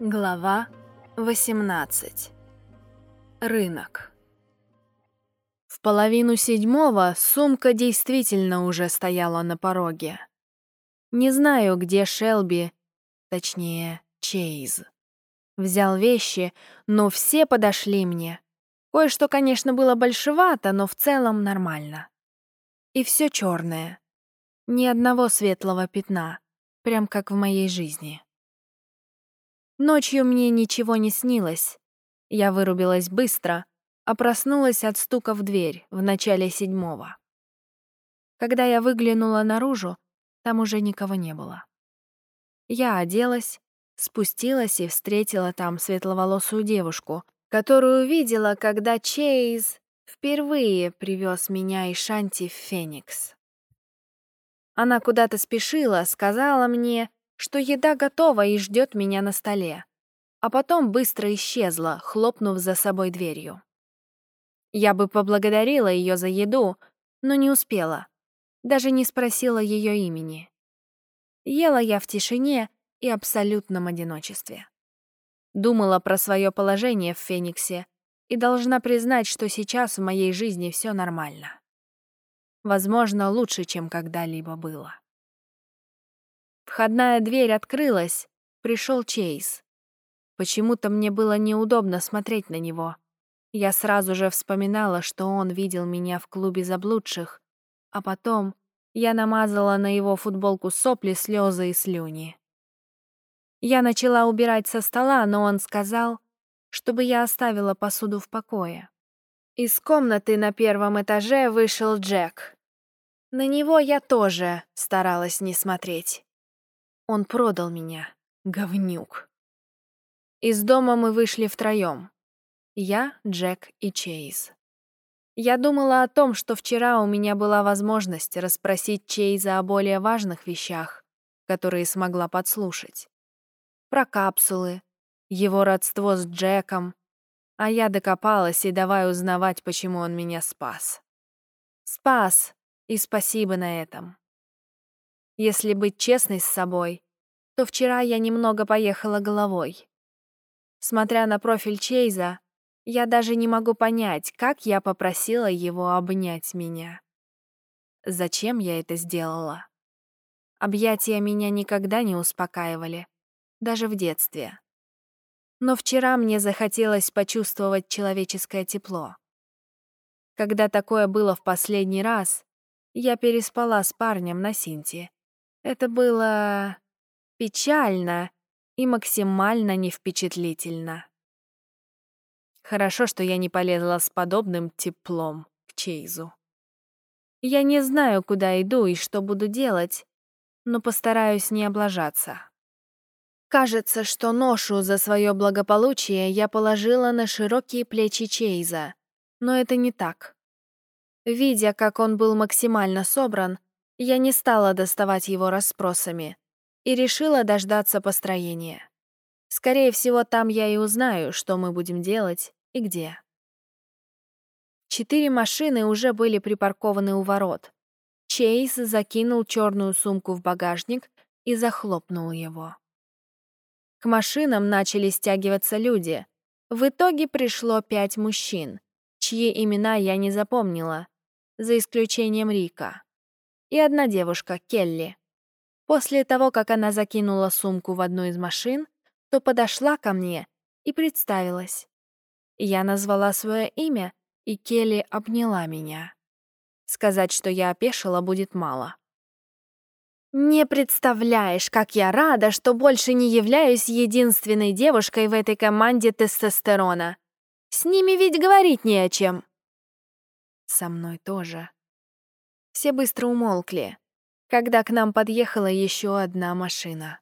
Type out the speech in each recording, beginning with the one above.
Глава 18. Рынок. В половину седьмого сумка действительно уже стояла на пороге. Не знаю, где Шелби, точнее, Чейз. Взял вещи, но все подошли мне. Кое-что, конечно, было большевато, но в целом нормально. И все черное. Ни одного светлого пятна, прям как в моей жизни. Ночью мне ничего не снилось. Я вырубилась быстро, а проснулась от стука в дверь в начале седьмого. Когда я выглянула наружу, там уже никого не было. Я оделась, спустилась и встретила там светловолосую девушку, которую видела, когда Чейз впервые привез меня и Шанти в Феникс. Она куда-то спешила, сказала мне, что еда готова и ждет меня на столе, а потом быстро исчезла, хлопнув за собой дверью. Я бы поблагодарила ее за еду, но не успела, даже не спросила ее имени. Ела я в тишине и абсолютном одиночестве. Думала про свое положение в Фениксе и должна признать, что сейчас в моей жизни все нормально. Возможно, лучше, чем когда-либо было. Входная дверь открылась, пришел Чейз. Почему-то мне было неудобно смотреть на него. Я сразу же вспоминала, что он видел меня в клубе заблудших, а потом я намазала на его футболку сопли, слезы и слюни. Я начала убирать со стола, но он сказал, чтобы я оставила посуду в покое. Из комнаты на первом этаже вышел Джек. На него я тоже старалась не смотреть. Он продал меня, говнюк. Из дома мы вышли втроем. Я, Джек и Чейз. Я думала о том, что вчера у меня была возможность расспросить Чейза о более важных вещах, которые смогла подслушать. Про капсулы, его родство с Джеком, а я докопалась и давай узнавать, почему он меня спас. Спас, и спасибо на этом. Если быть честной с собой, то вчера я немного поехала головой. Смотря на профиль Чейза, я даже не могу понять, как я попросила его обнять меня. Зачем я это сделала? Объятия меня никогда не успокаивали, даже в детстве. Но вчера мне захотелось почувствовать человеческое тепло. Когда такое было в последний раз, я переспала с парнем на Синте. Это было печально и максимально невпечатлительно. Хорошо, что я не полезла с подобным теплом к Чейзу. Я не знаю, куда иду и что буду делать, но постараюсь не облажаться. Кажется, что ношу за свое благополучие я положила на широкие плечи Чейза, но это не так. Видя, как он был максимально собран, я не стала доставать его расспросами и решила дождаться построения. Скорее всего, там я и узнаю, что мы будем делать и где. Четыре машины уже были припаркованы у ворот. Чейз закинул черную сумку в багажник и захлопнул его. К машинам начали стягиваться люди. В итоге пришло пять мужчин, чьи имена я не запомнила, за исключением Рика. И одна девушка, Келли. После того, как она закинула сумку в одну из машин, то подошла ко мне и представилась. Я назвала свое имя, и Келли обняла меня. Сказать, что я опешила, будет мало. «Не представляешь, как я рада, что больше не являюсь единственной девушкой в этой команде тестостерона. С ними ведь говорить не о чем». Со мной тоже. Все быстро умолкли, когда к нам подъехала еще одна машина.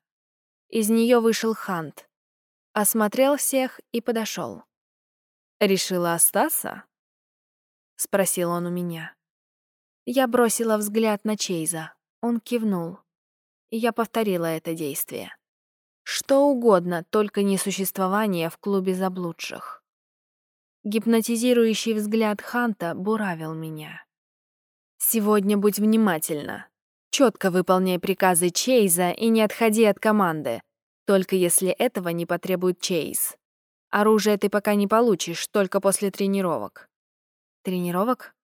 Из нее вышел Хант, осмотрел всех и подошел. «Решила остаться?» — спросил он у меня. Я бросила взгляд на Чейза. Он кивнул. Я повторила это действие. Что угодно, только не существование в клубе заблудших. Гипнотизирующий взгляд Ханта буравил меня. «Сегодня будь внимательна. Четко выполняй приказы Чейза и не отходи от команды. Только если этого не потребует Чейз. Оружие ты пока не получишь, только после тренировок. Тренировок?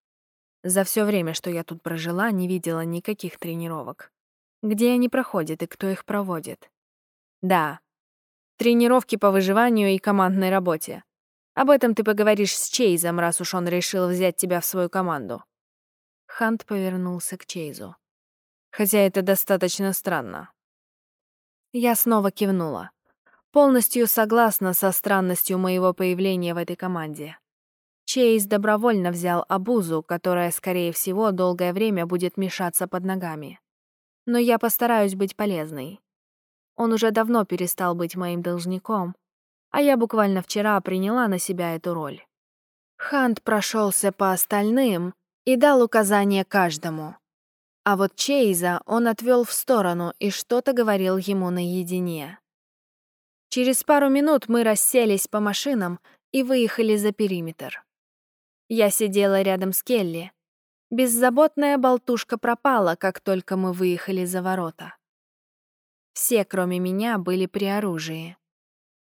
За все время, что я тут прожила, не видела никаких тренировок. Где они проходят и кто их проводит? Да. Тренировки по выживанию и командной работе. Об этом ты поговоришь с Чейзом, раз уж он решил взять тебя в свою команду. Хант повернулся к Чейзу. Хотя это достаточно странно. Я снова кивнула. Полностью согласна со странностью моего появления в этой команде. Чейз добровольно взял обузу, которая, скорее всего, долгое время будет мешаться под ногами. Но я постараюсь быть полезной. Он уже давно перестал быть моим должником, а я буквально вчера приняла на себя эту роль. Хант прошелся по остальным и дал указания каждому. А вот Чейза он отвел в сторону и что-то говорил ему наедине. Через пару минут мы расселись по машинам и выехали за периметр. Я сидела рядом с Келли. Беззаботная болтушка пропала, как только мы выехали за ворота. Все, кроме меня, были при оружии.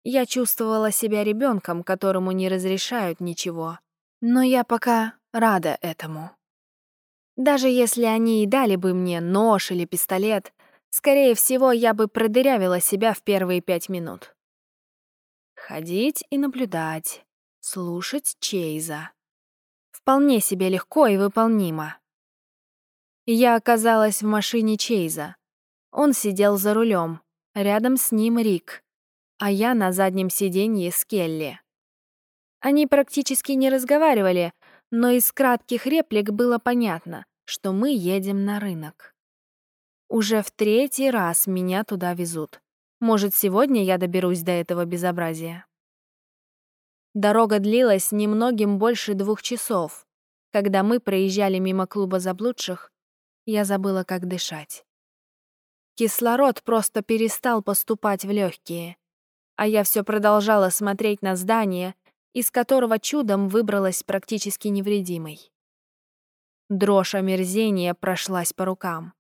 Я чувствовала себя ребенком, которому не разрешают ничего. Но я пока рада этому. Даже если они и дали бы мне нож или пистолет, скорее всего, я бы продырявила себя в первые пять минут. Ходить и наблюдать, слушать Чейза. Вполне себе легко и выполнимо. Я оказалась в машине Чейза. Он сидел за рулем, рядом с ним Рик, а я на заднем сиденье с Келли. Они практически не разговаривали, но из кратких реплик было понятно, что мы едем на рынок. Уже в третий раз меня туда везут. Может, сегодня я доберусь до этого безобразия. Дорога длилась немногим больше двух часов. Когда мы проезжали мимо клуба заблудших, я забыла, как дышать. Кислород просто перестал поступать в легкие, а я все продолжала смотреть на здание, из которого чудом выбралась практически невредимой. Дрожь омерзения прошлась по рукам.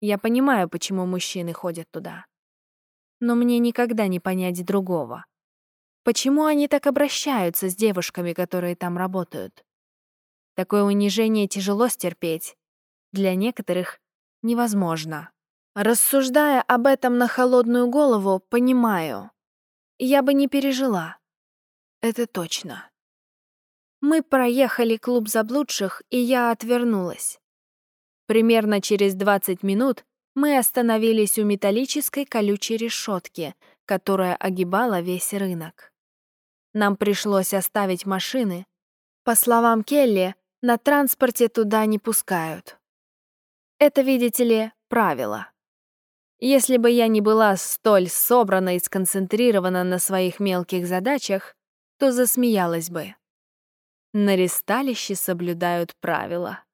Я понимаю, почему мужчины ходят туда. Но мне никогда не понять другого. Почему они так обращаются с девушками, которые там работают? Такое унижение тяжело стерпеть. Для некоторых невозможно. Рассуждая об этом на холодную голову, понимаю. Я бы не пережила. Это точно. Мы проехали клуб заблудших, и я отвернулась. Примерно через 20 минут мы остановились у металлической колючей решетки, которая огибала весь рынок. Нам пришлось оставить машины. По словам Келли, на транспорте туда не пускают. Это, видите ли, правило. Если бы я не была столь собрана и сконцентрирована на своих мелких задачах, то засмеялась бы. На ресталище соблюдают правила.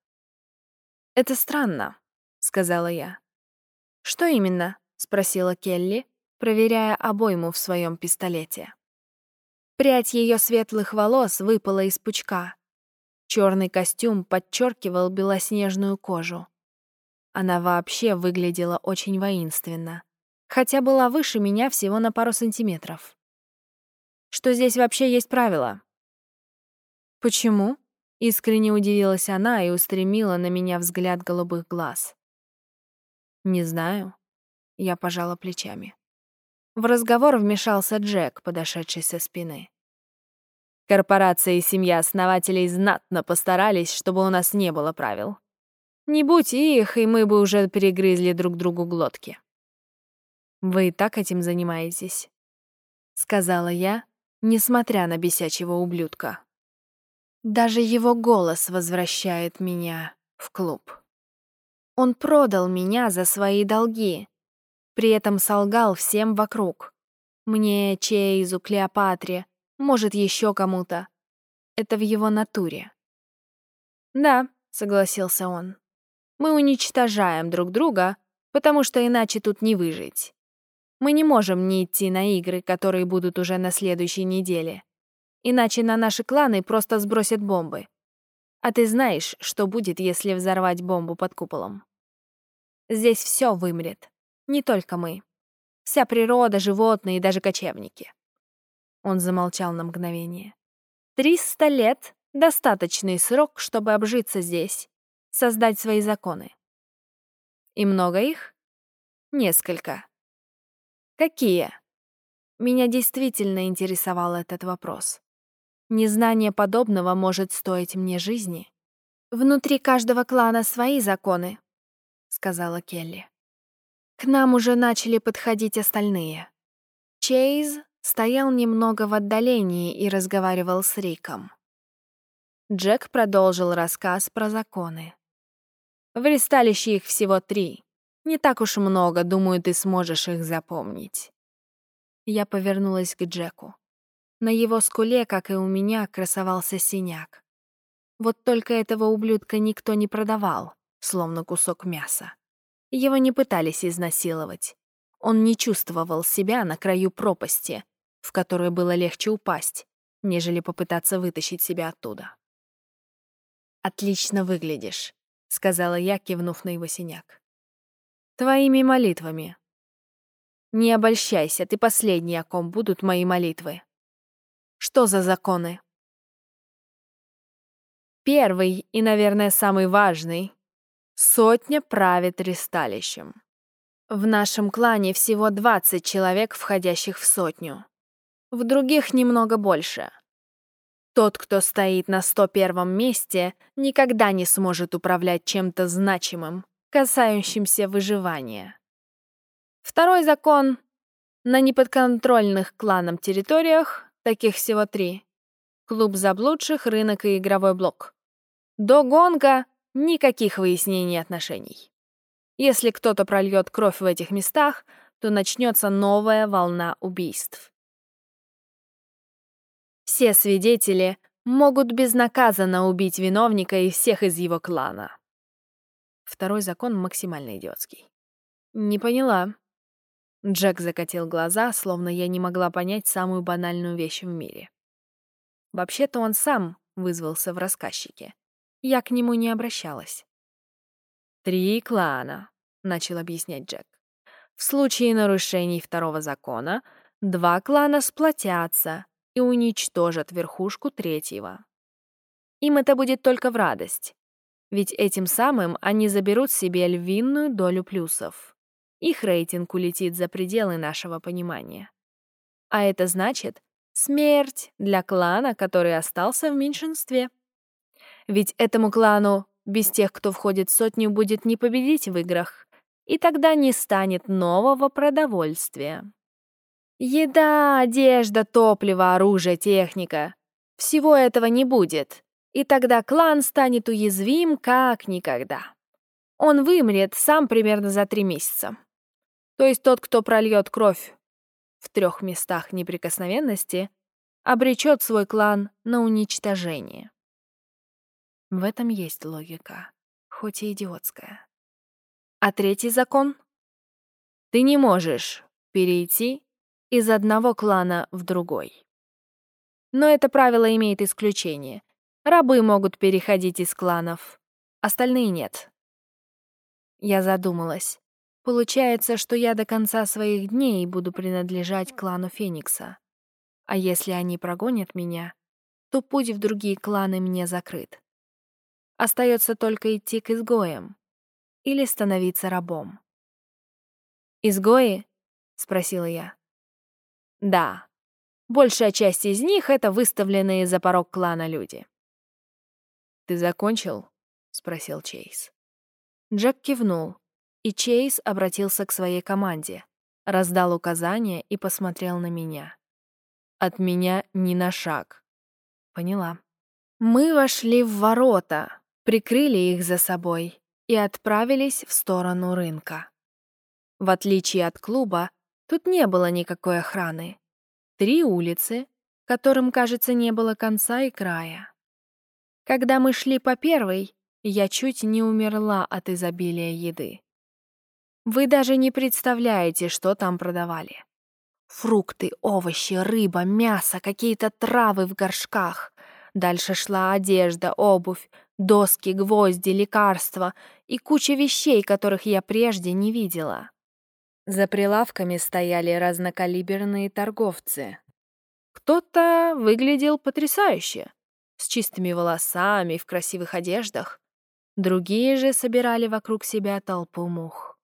«Это странно», — сказала я. «Что именно?» — спросила Келли, проверяя обойму в своем пистолете. Прядь ее светлых волос выпала из пучка. Черный костюм подчеркивал белоснежную кожу. Она вообще выглядела очень воинственно, хотя была выше меня всего на пару сантиметров. Что здесь вообще есть правила? Почему? Искренне удивилась она и устремила на меня взгляд голубых глаз. Не знаю. Я пожала плечами. В разговор вмешался Джек, подошедший со спины. Корпорация и семья основателей знатно постарались, чтобы у нас не было правил. Не будь их, и мы бы уже перегрызли друг другу глотки. «Вы и так этим занимаетесь», — сказала я, несмотря на бесячего ублюдка. Даже его голос возвращает меня в клуб. Он продал меня за свои долги, при этом солгал всем вокруг. Мне, Чейзу, Клеопатре, может, еще кому-то. Это в его натуре. «Да», — согласился он. Мы уничтожаем друг друга, потому что иначе тут не выжить. Мы не можем не идти на игры, которые будут уже на следующей неделе. Иначе на наши кланы просто сбросят бомбы. А ты знаешь, что будет, если взорвать бомбу под куполом? Здесь все вымрет. Не только мы. Вся природа, животные и даже кочевники. Он замолчал на мгновение. Триста лет — достаточный срок, чтобы обжиться здесь, создать свои законы. И много их? Несколько. Какие? Меня действительно интересовал этот вопрос. Незнание подобного может стоить мне жизни. Внутри каждого клана свои законы, сказала Келли. К нам уже начали подходить остальные. Чейз стоял немного в отдалении и разговаривал с Риком. Джек продолжил рассказ про законы. В ресталище их всего три. Не так уж много, думаю, ты сможешь их запомнить. Я повернулась к Джеку. На его скуле, как и у меня, красовался синяк. Вот только этого ублюдка никто не продавал, словно кусок мяса. Его не пытались изнасиловать. Он не чувствовал себя на краю пропасти, в которую было легче упасть, нежели попытаться вытащить себя оттуда. «Отлично выглядишь», — сказала я, кивнув на его синяк. «Твоими молитвами». «Не обольщайся, ты последний, о ком будут мои молитвы». «Что за законы?» Первый и, наверное, самый важный — сотня правит ресталищем. В нашем клане всего 20 человек, входящих в сотню. В других немного больше. Тот, кто стоит на 101 месте, никогда не сможет управлять чем-то значимым, касающимся выживания. Второй закон — на неподконтрольных кланам территориях, таких всего три — клуб заблудших, рынок и игровой блок. До гонка никаких выяснений отношений. Если кто-то прольет кровь в этих местах, то начнется новая волна убийств. Все свидетели могут безнаказанно убить виновника и всех из его клана. Второй закон максимально идиотский. Не поняла. Джек закатил глаза, словно я не могла понять самую банальную вещь в мире. Вообще-то он сам вызвался в рассказчике. Я к нему не обращалась. «Три клана», — начал объяснять Джек. «В случае нарушений второго закона два клана сплотятся и уничтожат верхушку третьего. Им это будет только в радость, ведь этим самым они заберут себе львиную долю плюсов. Их рейтинг улетит за пределы нашего понимания. А это значит смерть для клана, который остался в меньшинстве. Ведь этому клану без тех, кто входит в сотню, будет не победить в играх, и тогда не станет нового продовольствия. Еда, одежда, топливо, оружие, техника. Всего этого не будет, и тогда клан станет уязвим как никогда. Он вымрет сам примерно за три месяца. То есть тот, кто прольет кровь в трех местах неприкосновенности, обречет свой клан на уничтожение. В этом есть логика, хоть и идиотская. А третий закон? Ты не можешь перейти из одного клана в другой. Но это правило имеет исключение. Рабы могут переходить из кланов, остальные нет. Я задумалась. Получается, что я до конца своих дней буду принадлежать клану Феникса. А если они прогонят меня, то путь в другие кланы мне закрыт. Остается только идти к изгоям или становиться рабом. «Изгои?» — спросила я. «Да. Большая часть из них — это выставленные за порог клана люди». «Ты закончил?» — спросил Чейз. Джек кивнул, и Чейз обратился к своей команде, раздал указания и посмотрел на меня. «От меня ни на шаг». «Поняла». Мы вошли в ворота, прикрыли их за собой и отправились в сторону рынка. В отличие от клуба, тут не было никакой охраны. Три улицы, которым, кажется, не было конца и края. Когда мы шли по первой, я чуть не умерла от изобилия еды. Вы даже не представляете, что там продавали. Фрукты, овощи, рыба, мясо, какие-то травы в горшках. Дальше шла одежда, обувь, доски, гвозди, лекарства и куча вещей, которых я прежде не видела. За прилавками стояли разнокалиберные торговцы. Кто-то выглядел потрясающе, с чистыми волосами, в красивых одеждах. Другие же собирали вокруг себя толпу мух.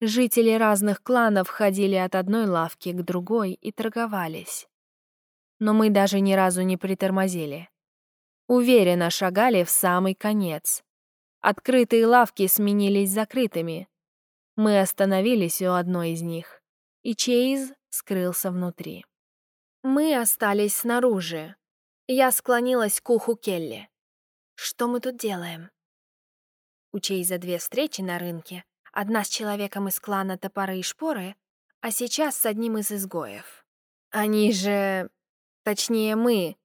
Жители разных кланов ходили от одной лавки к другой и торговались. Но мы даже ни разу не притормозили. Уверенно шагали в самый конец. Открытые лавки сменились закрытыми, мы остановились у одной из них, и Чейз скрылся внутри. Мы остались снаружи. Я склонилась к уху Келли. «Что мы тут делаем?» У Чейза две встречи на рынке. Одна с человеком из клана Топоры и Шпоры, а сейчас с одним из изгоев. Они же... Точнее, мы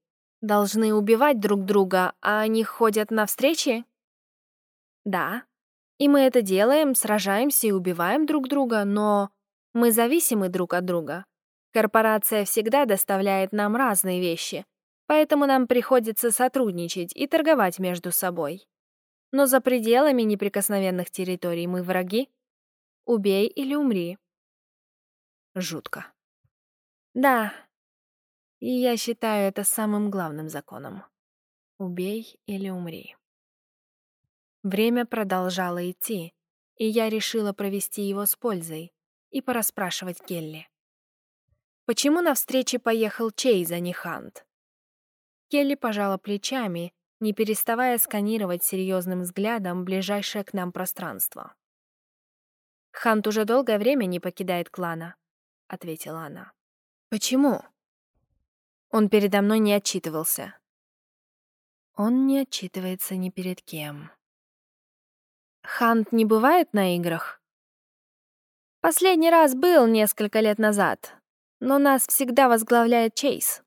должны убивать друг друга, а они ходят на встречи? Да, и мы это делаем, сражаемся и убиваем друг друга, но мы зависимы друг от друга. Корпорация всегда доставляет нам разные вещи, поэтому нам приходится сотрудничать и торговать между собой. Но за пределами неприкосновенных территорий мы враги. Убей или умри. Жутко. Да, и я считаю это самым главным законом. Убей или умри. Время продолжало идти, и я решила провести его с пользой и порасспрашивать Келли. Почему на встрече поехал Чейз, а не Хант? Келли пожала плечами, не переставая сканировать серьезным взглядом ближайшее к нам пространство. «Хант уже долгое время не покидает клана», — ответила она. «Почему?» Он передо мной не отчитывался. Он не отчитывается ни перед кем. Хант не бывает на играх? Последний раз был несколько лет назад, но нас всегда возглавляет Чейз.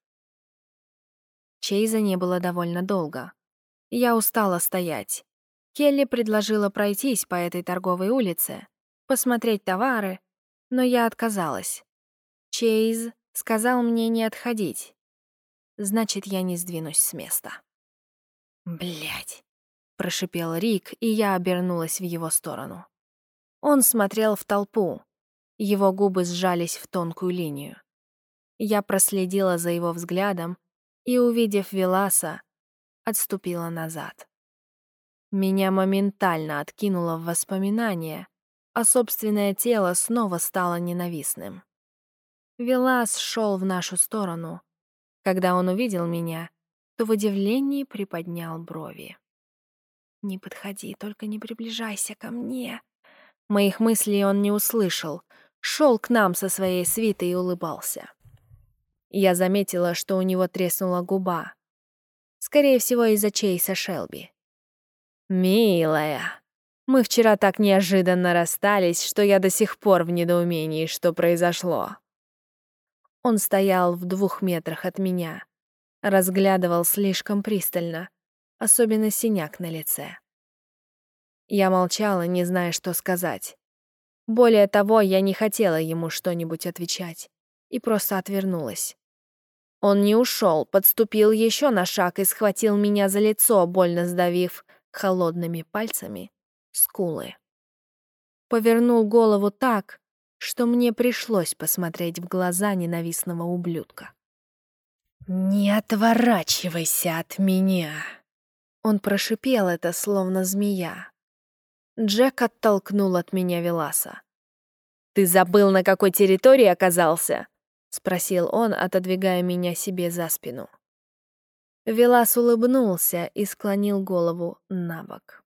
Чейза не было довольно долго. Я устала стоять. Келли предложила пройтись по этой торговой улице, посмотреть товары, но я отказалась. Чейз сказал мне не отходить. Значит, я не сдвинусь с места. Блять. — прошипел Рик, и я обернулась в его сторону. Он смотрел в толпу. Его губы сжались в тонкую линию. Я проследила за его взглядом и, увидев Веласа, отступила назад. Меня моментально откинуло в воспоминания, а собственное тело снова стало ненавистным. Велас шел в нашу сторону. Когда он увидел меня, то в удивлении приподнял брови. «Не подходи, только не приближайся ко мне». Моих мыслей он не услышал, шел к нам со своей свитой и улыбался. Я заметила, что у него треснула губа. Скорее всего, из-за Чейса Шелби. «Милая, мы вчера так неожиданно расстались, что я до сих пор в недоумении, что произошло». Он стоял в двух метрах от меня, разглядывал слишком пристально, особенно синяк на лице. Я молчала, не зная, что сказать. Более того, я не хотела ему что-нибудь отвечать и просто отвернулась. Он не ушел, подступил еще на шаг и схватил меня за лицо, больно сдавив холодными пальцами скулы. Повернул голову так, что мне пришлось посмотреть в глаза ненавистного ублюдка. «Не отворачивайся от меня!» Он прошипел это, словно змея. Джек оттолкнул от меня Веласа. «Ты забыл, на какой территории оказался?» — спросил он, отодвигая меня себе за спину. Велас улыбнулся и склонил голову на бок.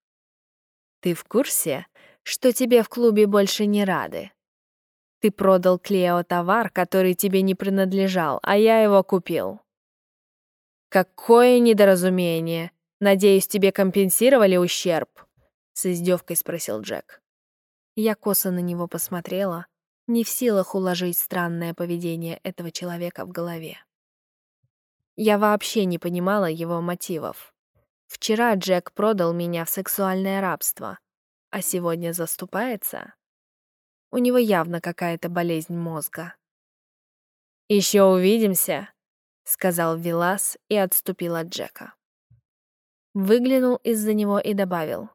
«Ты в курсе, что тебе в клубе больше не рады? Ты продал Клео товар, который тебе не принадлежал, а я его купил». «Какое недоразумение!» Надеюсь, тебе компенсировали ущерб?» — с издевкой спросил Джек. Я косо на него посмотрела, не в силах уложить странное поведение этого человека в голове. Я вообще не понимала его мотивов. Вчера Джек продал меня в сексуальное рабство, а сегодня заступается? У него явно какая-то болезнь мозга. «Еще увидимся», — сказал Вилас и отступил от Джека. Выглянул из-за него и добавил.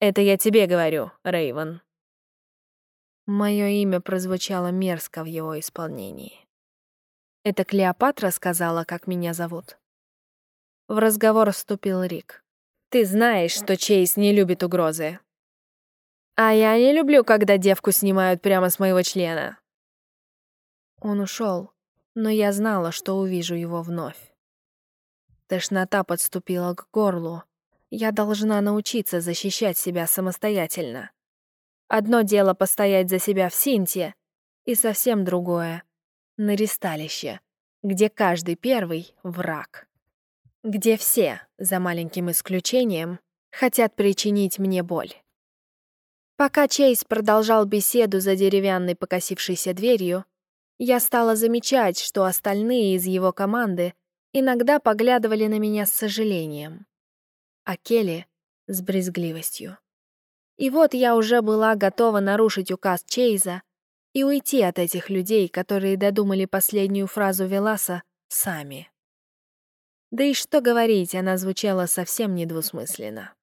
«Это я тебе говорю, Рейвен. Мое имя прозвучало мерзко в его исполнении. Это Клеопатра сказала, как меня зовут. В разговор вступил Рик. «Ты знаешь, что Чейз не любит угрозы». «А я не люблю, когда девку снимают прямо с моего члена». Он ушел, но я знала, что увижу его вновь. Тошнота подступила к горлу. Я должна научиться защищать себя самостоятельно. Одно дело постоять за себя в Синте, и совсем другое — на ристалище, где каждый первый — враг. Где все, за маленьким исключением, хотят причинить мне боль. Пока Чейз продолжал беседу за деревянной покосившейся дверью, я стала замечать, что остальные из его команды иногда поглядывали на меня с сожалением, а Келли — с брезгливостью. И вот я уже была готова нарушить указ Чейза и уйти от этих людей, которые додумали последнюю фразу Веласа сами. Да и что говорить, она звучала совсем недвусмысленно.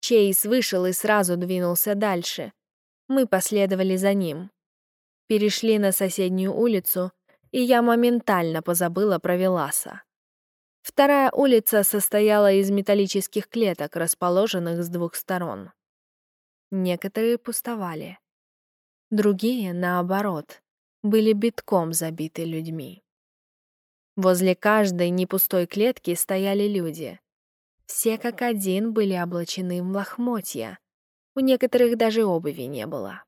Чейз вышел и сразу двинулся дальше. Мы последовали за ним. Перешли на соседнюю улицу, и я моментально позабыла про Веласа. Вторая улица состояла из металлических клеток, расположенных с двух сторон. Некоторые пустовали. Другие, наоборот, были битком забиты людьми. Возле каждой непустой клетки стояли люди. Все как один были облачены в лохмотья. У некоторых даже обуви не было.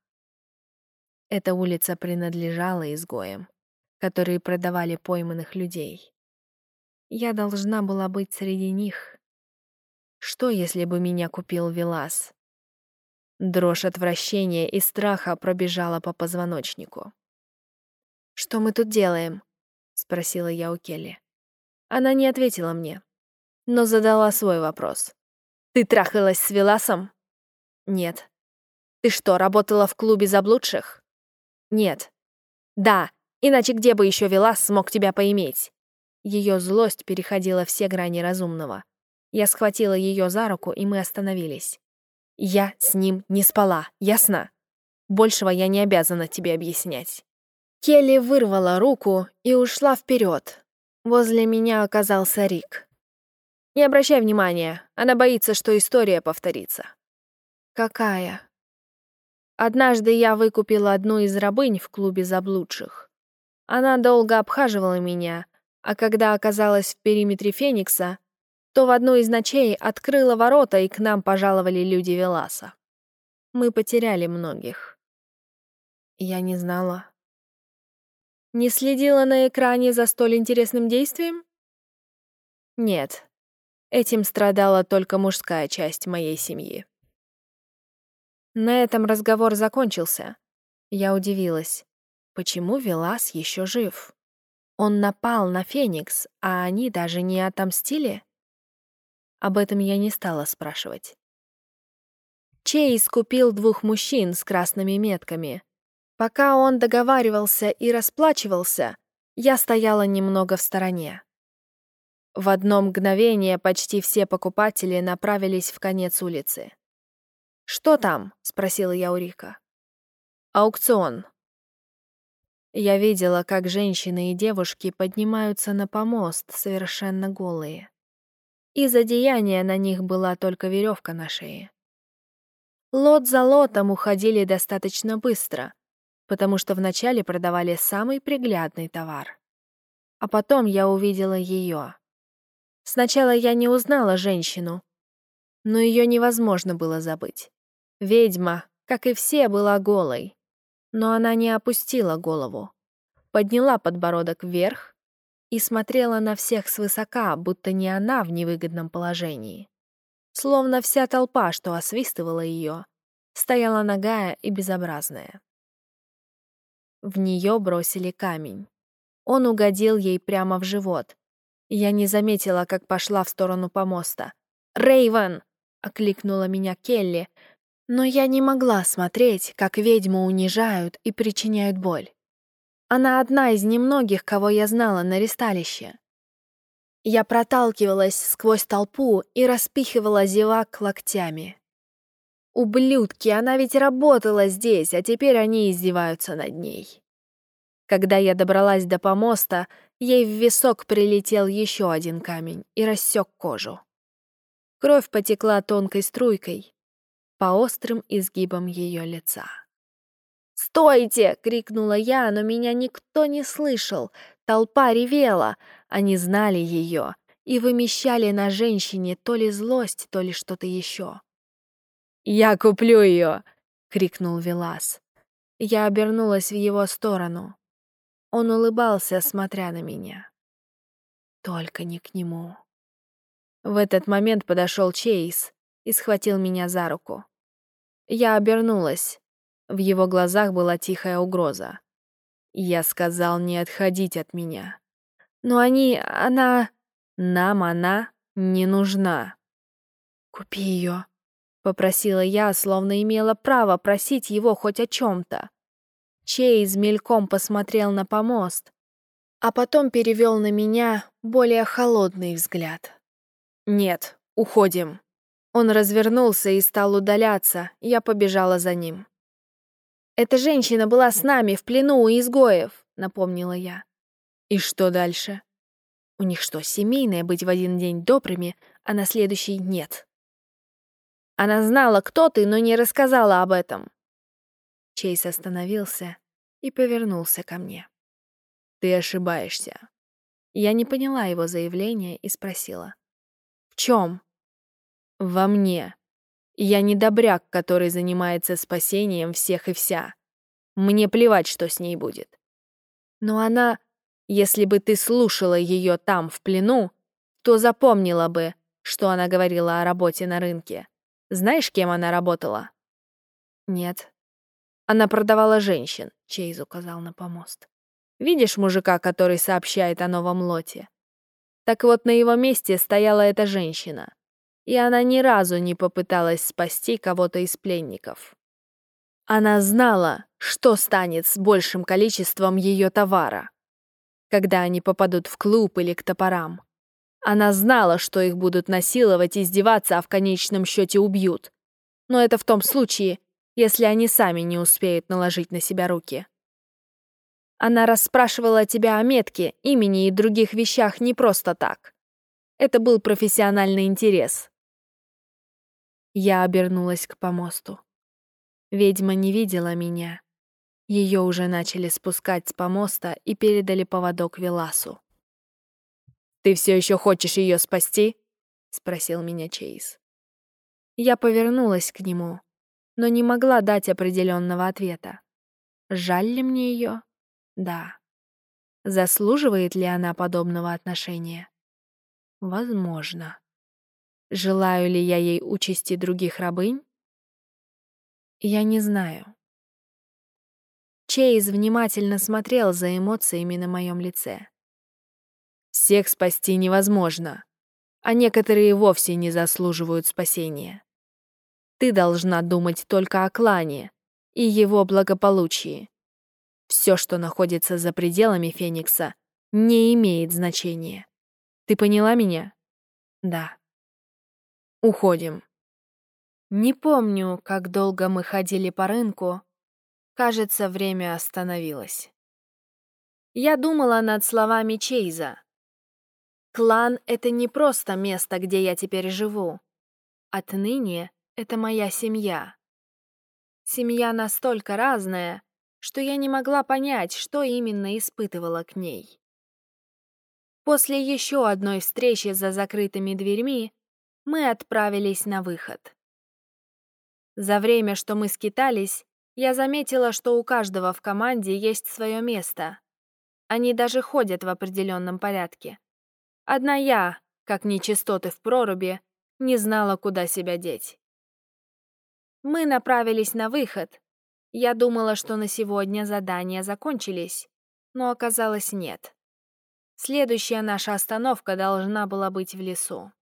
Эта улица принадлежала изгоям, которые продавали пойманных людей. Я должна была быть среди них. Что, если бы меня купил Велас? Дрожь отвращения и страха пробежала по позвоночнику. «Что мы тут делаем?» — спросила я у Келли. Она не ответила мне, но задала свой вопрос. «Ты трахалась с Веласом?» «Нет». «Ты что, работала в клубе заблудших?» «Нет». «Да, иначе где бы еще Велас смог тебя поиметь?» Ее злость переходила все грани разумного. Я схватила ее за руку, и мы остановились. Я с ним не спала, ясно? Большего я не обязана тебе объяснять. Келли вырвала руку и ушла вперед. Возле меня оказался Рик. Не обращай внимания, она боится, что история повторится. Какая? Однажды я выкупила одну из рабынь в клубе заблудших. Она долго обхаживала меня, а когда оказалась в периметре Феникса, то в одну из ночей открыла ворота, и к нам пожаловали люди Веласа. Мы потеряли многих. Я не знала. Не следила на экране за столь интересным действием? Нет. Этим страдала только мужская часть моей семьи. На этом разговор закончился. Я удивилась. Почему Велас еще жив? Он напал на Феникс, а они даже не отомстили? Об этом я не стала спрашивать. Чейз купил двух мужчин с красными метками. Пока он договаривался и расплачивался, я стояла немного в стороне. В одно мгновение почти все покупатели направились в конец улицы. «Что там?» — спросила я у Рика. «Аукцион», я видела, как женщины и девушки поднимаются на помост, совершенно голые. Из одеяния на них была только веревка на шее. Лот за лотом уходили достаточно быстро, потому что вначале продавали самый приглядный товар. А потом я увидела ее. Сначала я не узнала женщину, но ее невозможно было забыть. Ведьма, как и все, была голой, но она не опустила голову. Подняла подбородок вверх и смотрела на всех свысока, будто не она в невыгодном положении. Словно вся толпа, что освистывала ее, стояла нагая и безобразная. В нее бросили камень. Он угодил ей прямо в живот. Я не заметила, как пошла в сторону помоста. Рейвен! окликнула меня Келли, но я не могла смотреть, как ведьму унижают и причиняют боль. Она одна из немногих, кого я знала на ристалище. Я проталкивалась сквозь толпу и распихивала зевак локтями. Ублюдки, она ведь работала здесь, а теперь они издеваются над ней. Когда я добралась до помоста, ей в висок прилетел еще один камень и рассек кожу. Кровь потекла тонкой струйкой по острым изгибам ее лица. «Стойте!» — крикнула я, но меня никто не слышал. Толпа ревела, они знали ее и вымещали на женщине то ли злость, то ли что-то еще. «Я куплю ее!» — крикнул Велас. Я обернулась в его сторону. Он улыбался, смотря на меня. Только не к нему. В этот момент подошел Чейз и схватил меня за руку. Я обернулась. В его глазах была тихая угроза. Я сказал не отходить от меня. Но они... она... Нам она не нужна. «Купи ее», — попросила я, словно имела право просить его хоть о чем-то. Чейз мельком посмотрел на помост, а потом перевел на меня более холодный взгляд. «Нет, уходим». Он развернулся и стал удаляться, я побежала за ним. «Эта женщина была с нами в плену у изгоев», — напомнила я. «И что дальше?» У них что, семейное быть в один день добрыми, а на следующий нет? Она знала, кто ты, но не рассказала об этом. Чейз остановился и повернулся ко мне. Ты ошибаешься. Я не поняла его заявления и спросила. В чем? Во мне. Я не добряк, который занимается спасением всех и вся. Мне плевать, что с ней будет. Но она... Если бы ты слушала ее там, в плену, то запомнила бы, что она говорила о работе на рынке. Знаешь, кем она работала? Нет. Она продавала женщин, Чейз указал на помост. Видишь мужика, который сообщает о новом лоте? Так вот, на его месте стояла эта женщина. И она ни разу не попыталась спасти кого-то из пленников. Она знала, что станет с большим количеством ее товара когда они попадут в клуб или к топорам. Она знала, что их будут насиловать, издеваться, а в конечном счете убьют. Но это в том случае, если они сами не успеют наложить на себя руки. Она расспрашивала тебя о метке, имени и других вещах не просто так. Это был профессиональный интерес. Я обернулась к помосту. Ведьма не видела меня, ее уже начали спускать с помоста и передали поводок Веласу. «Ты все еще хочешь ее спасти?» — спросил меня Чейз. Я повернулась к нему, но не могла дать определенного ответа. Жаль ли мне ее? Да. Заслуживает ли она подобного отношения? Возможно. Желаю ли я ей участи других рабынь? Я не знаю. Чейз внимательно смотрел за эмоциями на моем лице. «Всех спасти невозможно, а некоторые вовсе не заслуживают спасения. Ты должна думать только о клане и его благополучии. Все, что находится за пределами Феникса, не имеет значения. Ты поняла меня? Да. Уходим. Не помню, как долго мы ходили по рынку, Кажется, время остановилось. Я думала над словами Чейза. Клан — это не просто место, где я теперь живу. Отныне это моя семья. Семья настолько разная, что я не могла понять, что именно испытывала к ней. После еще одной встречи за закрытыми дверьми мы отправились на выход. За время, что мы скитались, я заметила, что у каждого в команде есть свое место. Они даже ходят в определенном порядке. Одна я, как нечистоты в проруби, не знала, куда себя деть. Мы направились на выход. Я думала, что на сегодня задания закончились, но оказалось нет. Следующая наша остановка должна была быть в лесу.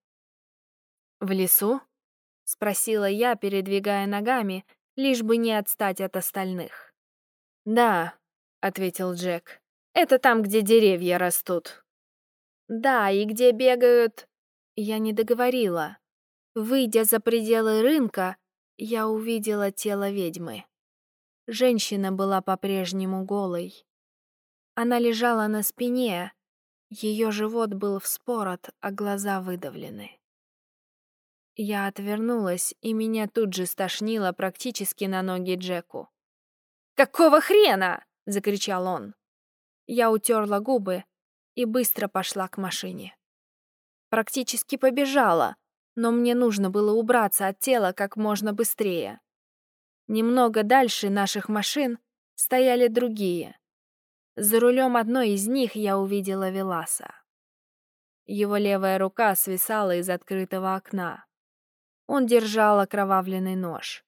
«В лесу?» — спросила я, передвигая ногами, лишь бы не отстать от остальных. «Да», — ответил Джек, — «это там, где деревья растут». «Да, и где бегают...» Я не договорила. Выйдя за пределы рынка, я увидела тело ведьмы. Женщина была по-прежнему голой. Она лежала на спине, ее живот был вспорот, а глаза выдавлены. Я отвернулась, и меня тут же стошнило практически на ноги Джеку. «Какого хрена?» — закричал он. Я утерла губы и быстро пошла к машине. Практически побежала, но мне нужно было убраться от тела как можно быстрее. Немного дальше наших машин стояли другие. За рулем одной из них я увидела Веласа. Его левая рука свисала из открытого окна. Он держал окровавленный нож.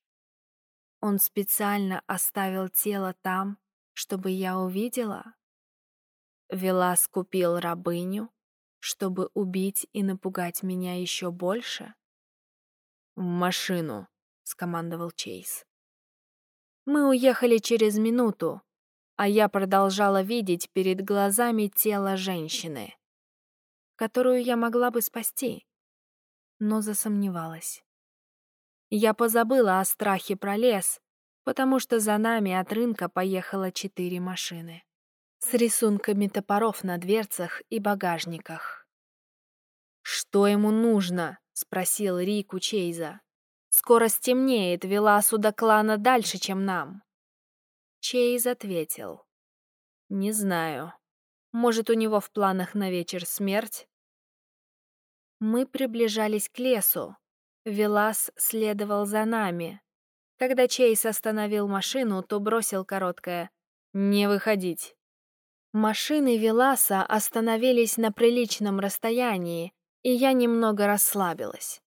Он специально оставил тело там, чтобы я увидела? Велас купил рабыню, чтобы убить и напугать меня еще больше? «В машину», — скомандовал Чейз. Мы уехали через минуту, а я продолжала видеть перед глазами тело женщины, которую я могла бы спасти, но засомневалась. Я позабыла о страхе про лес, потому что за нами от рынка поехало четыре машины с рисунками топоров на дверцах и багажниках. «Что ему нужно?» — спросил Рик у Чейза. «Скоро стемнеет, вела сюда клана дальше, чем нам». Чейз ответил. «Не знаю. Может, у него в планах на вечер смерть?» Мы приближались к лесу. Велас следовал за нами. Когда Чейз остановил машину, то бросил короткое «Не выходить». Машины Веласа остановились на приличном расстоянии, и я немного расслабилась.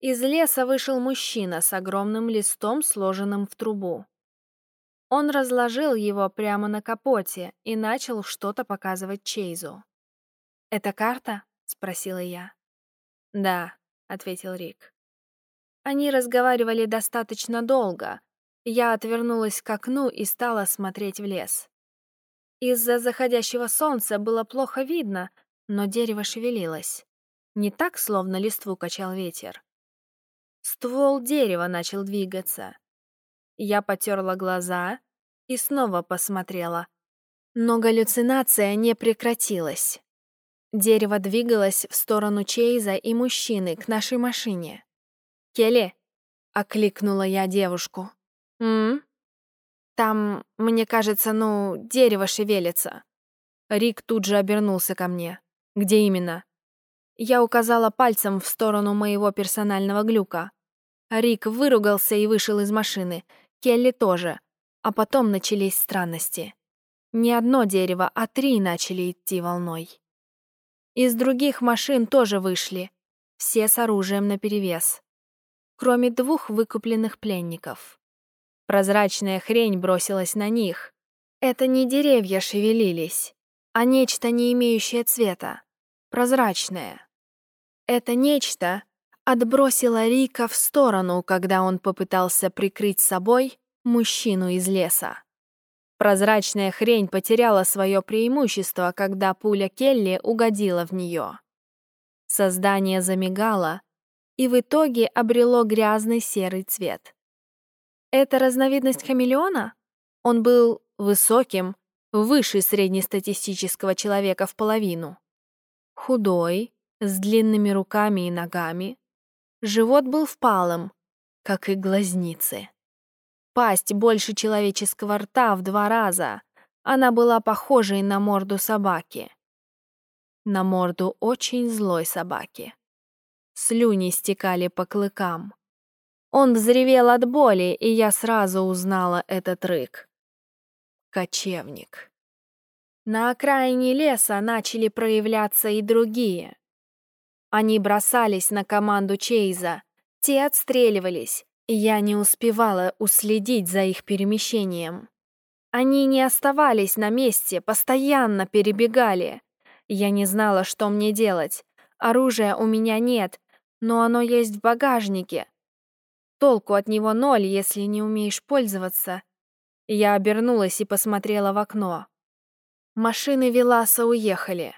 Из леса вышел мужчина с огромным листом, сложенным в трубу. Он разложил его прямо на капоте и начал что-то показывать Чейзу. «Это карта?» — спросила я. «Да», — ответил Рик. Они разговаривали достаточно долго. Я отвернулась к окну и стала смотреть в лес. Из-за заходящего солнца было плохо видно, но дерево шевелилось. Не так, словно листву качал ветер. Ствол дерева начал двигаться. Я потерла глаза и снова посмотрела. Но галлюцинация не прекратилась. Дерево двигалось в сторону Чейза и мужчины к нашей машине. «Келли!» — окликнула я девушку. «М?»? Там, мне кажется, ну, дерево шевелится. Рик тут же обернулся ко мне. Где именно? Я указала пальцем в сторону моего персонального глюка. Рик выругался и вышел из машины. Келли тоже. А потом начались странности. Не одно дерево, а три начали идти волной. Из других машин тоже вышли. Все с оружием наперевес. Кроме двух выкупленных пленников. Прозрачная хрень бросилась на них. Это не деревья шевелились, а нечто, не имеющее цвета. Прозрачное. Это нечто отбросило Рика в сторону, когда он попытался прикрыть собой мужчину из леса. Прозрачная хрень потеряла свое преимущество, когда пуля Келли угодила в нее. Создание замигало и в итоге обрело грязный серый цвет. Это разновидность хамелеона? Он был высоким, выше среднестатистического человека в половину. Худой, с длинными руками и ногами. Живот был впалым, как и глазницы. Пасть больше человеческого рта в два раза. Она была похожей на морду собаки. На морду очень злой собаки. Слюни стекали по клыкам. Он взревел от боли, и я сразу узнала этот рык. Кочевник. На окраине леса начали проявляться и другие. Они бросались на команду Чейза, те отстреливались, и я не успевала уследить за их перемещением. Они не оставались на месте, постоянно перебегали. Я не знала, что мне делать. Оружия у меня нет, но оно есть в багажнике. Толку от него ноль, если не умеешь пользоваться. Я обернулась и посмотрела в окно. Машины Веласа уехали.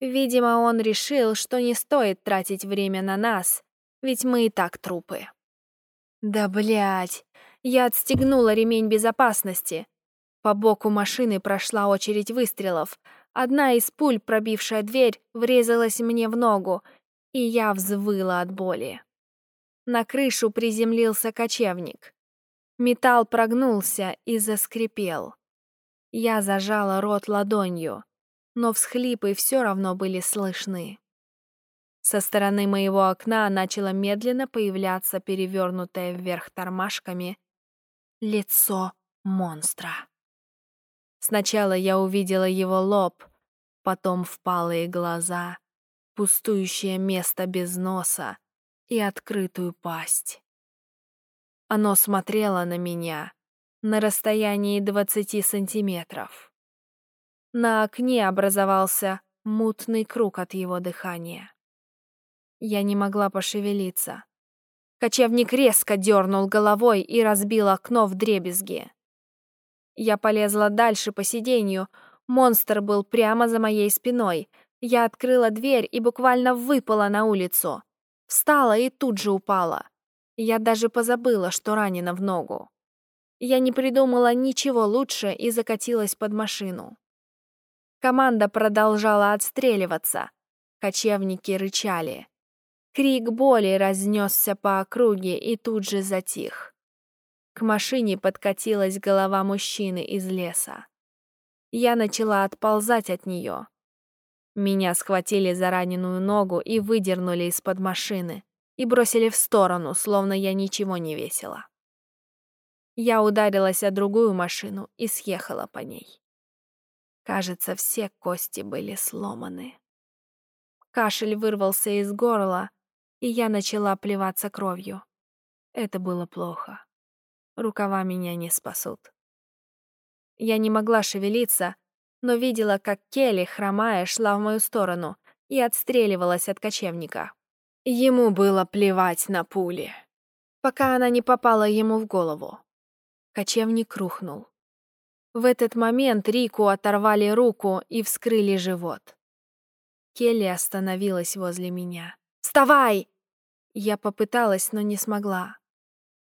Видимо, он решил, что не стоит тратить время на нас, ведь мы и так трупы. Да блять! Я отстегнула ремень безопасности. По боку машины прошла очередь выстрелов. Одна из пуль, пробившая дверь, врезалась мне в ногу, и я взвыла от боли. На крышу приземлился кочевник. Металл прогнулся и заскрипел. Я зажала рот ладонью, но всхлипы все равно были слышны. Со стороны моего окна начало медленно появляться перевернутое вверх тормашками лицо монстра. Сначала я увидела его лоб, потом впалые глаза, пустующее место без носа и открытую пасть. Оно смотрело на меня на расстоянии 20 сантиметров. На окне образовался мутный круг от его дыхания. Я не могла пошевелиться. Кочевник резко дернул головой и разбил окно в дребезги. Я полезла дальше по сиденью. Монстр был прямо за моей спиной. Я открыла дверь и буквально выпала на улицу. Встала и тут же упала. Я даже позабыла, что ранена в ногу. Я не придумала ничего лучше и закатилась под машину. Команда продолжала отстреливаться. Кочевники рычали. Крик боли разнесся по округе и тут же затих. К машине подкатилась голова мужчины из леса. Я начала отползать от нее. Меня схватили за раненую ногу и выдернули из-под машины и бросили в сторону, словно я ничего не весила. Я ударилась о другую машину и съехала по ней. Кажется, все кости были сломаны. Кашель вырвался из горла, и я начала плеваться кровью. Это было плохо. Рукава меня не спасут. Я не могла шевелиться, но видела, как Келли, хромая, шла в мою сторону и отстреливалась от кочевника. Ему было плевать на пули, пока она не попала ему в голову. Кочевник рухнул. В этот момент Рику оторвали руку и вскрыли живот. Келли остановилась возле меня. «Вставай!» Я попыталась, но не смогла.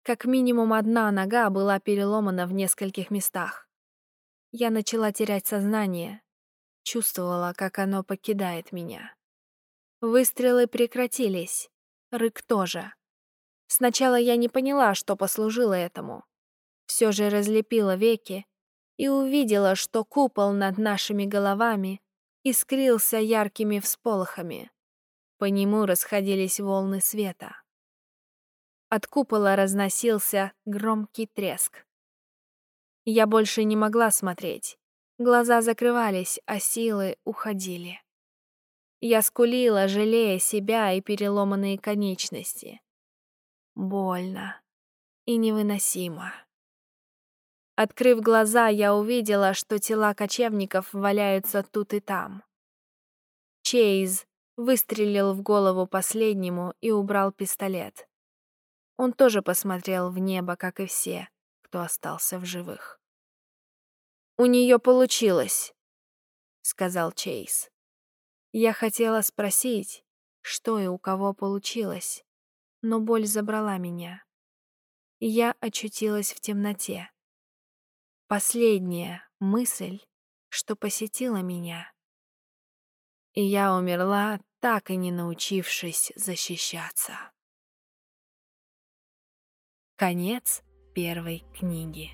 Как минимум одна нога была переломана в нескольких местах. Я начала терять сознание, чувствовала, как оно покидает меня. Выстрелы прекратились, рык тоже. Сначала я не поняла, что послужило этому. Все же разлепила веки и увидела, что купол над нашими головами искрился яркими всполохами. По нему расходились волны света. От купола разносился громкий треск. Я больше не могла смотреть. Глаза закрывались, а силы уходили. Я скулила, жалея себя и переломанные конечности. Больно и невыносимо. Открыв глаза, я увидела, что тела кочевников валяются тут и там. Чейз выстрелил в голову последнему и убрал пистолет. Он тоже посмотрел в небо, как и все, кто остался в живых. «У нее получилось», — сказал Чейз. Я хотела спросить, что и у кого получилось, но боль забрала меня. Я очутилась в темноте. Последняя мысль, что посетила меня — и я умерла, так и не научившись защищаться. Конец первой книги.